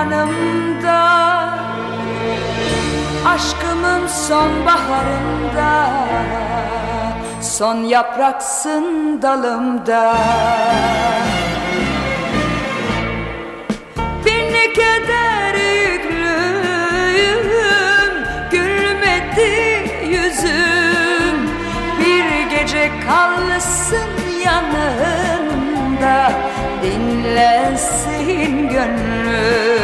yanımda Aşkımın sonbaharında Son yapraksın dalımda. Bin keder yüklüyüm Gülmedi yüzüm. Bir gece kalsın yanında Dinlensin gönlüm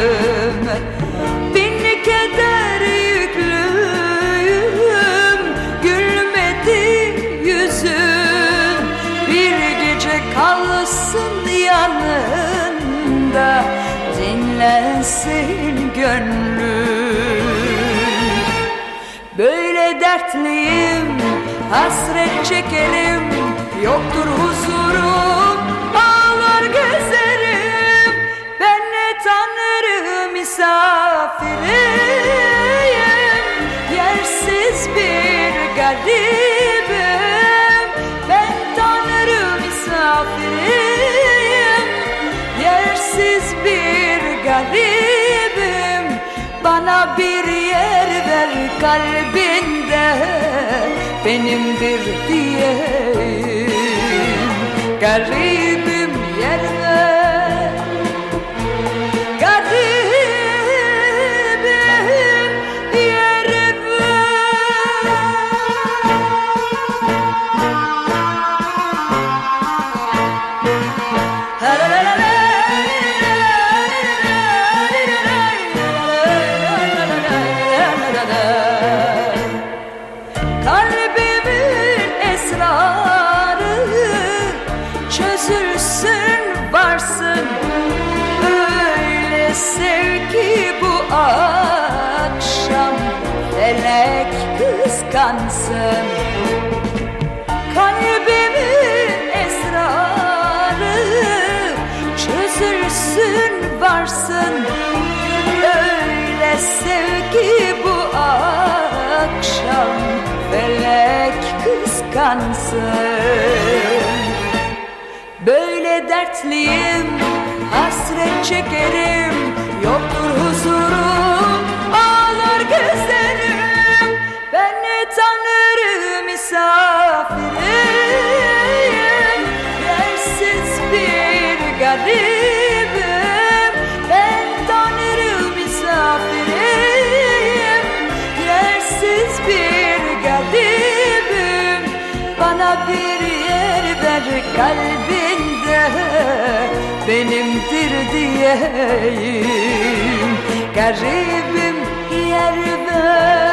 kalsın yanında Dinlensin gönlüm. Böyle dertliyim Hasret çekerim Yoktur huzurum Ağlar gezerim. Ben ne tanrı misafiriyim Yersiz bir garibim Yersiz bir garibim Bana bir yer ver kalbinde Benimdir diyeyim. Garibim kıskansın Kalbimin esrarı çözülsün varsın. Öyle sev ki bu akşam felek kıskansın. Böyle dertliyim hasret çekerim Yoktur huzurum tanrı misafiriyim Yersiz bir garibim. Ben tanrı misafiriyim Yersiz bir garibim. Bana bir yer ver kalbinde Benimdir diyeyim. Garibim yer ver